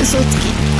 嘘つき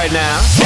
Right now.